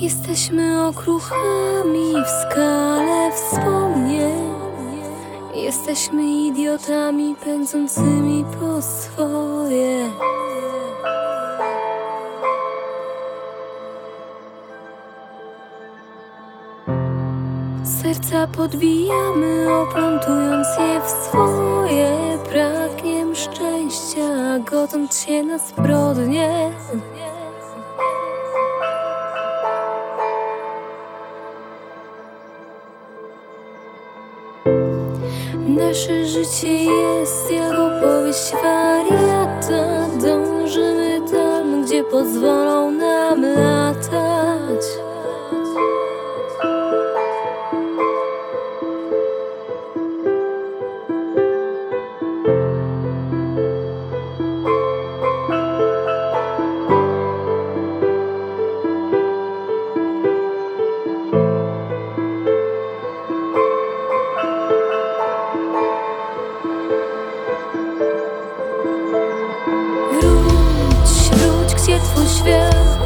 Jesteśmy okruchami w skale wspomnień. Jesteśmy idiotami pędzącymi po swoje. Serca podbijamy, oplątując je w swoje. Pragniemy szczęścia, gotąd się na zbrodnie. Nasze życie jest jak opowieść wariata Dążymy tam, gdzie pozwolą twój świat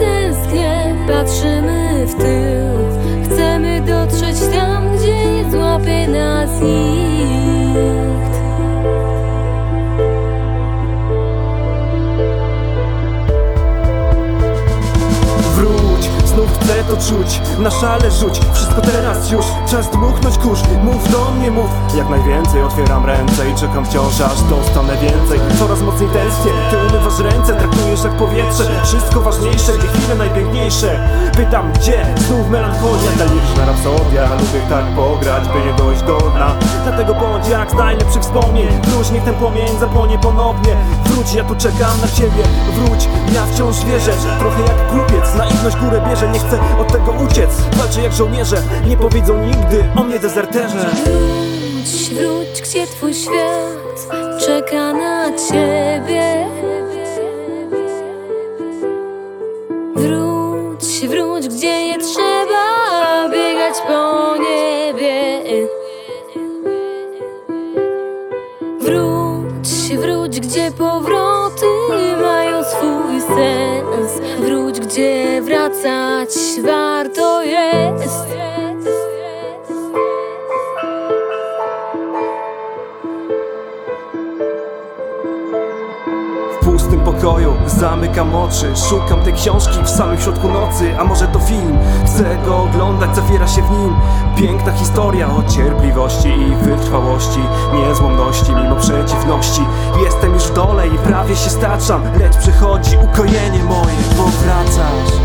tęsknie, patrzymy w tył. Chcemy dotrzeć tam, gdzie nie złapie nas nikt czuć Na szale rzuć, wszystko teraz już Czas dmuchnąć kurz, mów do mnie, mów. Jak najwięcej otwieram ręce i czekam wciąż aż dostanę więcej. Coraz mocniej tęsknię, ty umywasz ręce Traktujesz jak powietrze, wszystko ważniejsze Gdy chwile najpiękniejsze. Pytam gdzie, znów melancholia. Ta liryczna rapsodia, lubię tak pograć By nie dojść do dna. Dlatego bądź jak z najlepszych wspomnień. Niech ten płomień zapłonie ponownie Wróć, ja tu czekam na ciebie. Wróć, ja wciąż wierzę. Trochę jak głupiec, naiwność górę bierze. Nie chcę od tego uciec. Walczę jak żołnierze Nie powiedzą nigdy o mnie dezerterze. Wróć, wróć, gdzie twój świat czeka na ciebie? Wróć, wróć, gdzie nie trzeba biegać po niebie powroty mają swój sens. Wróć, gdzie wracać warto jest. W pustym pokoju zamykam oczy. Szukam tej książki w samym środku nocy A może to film? Chcę go oglądać, zawiera się w nim. Piękna historia o cierpliwości i wytrwałości Niezłomności mimo przeciwności. Jestem już w dole i prawie się staczam Lecz przychodzi ukojenie moje, bo wracasz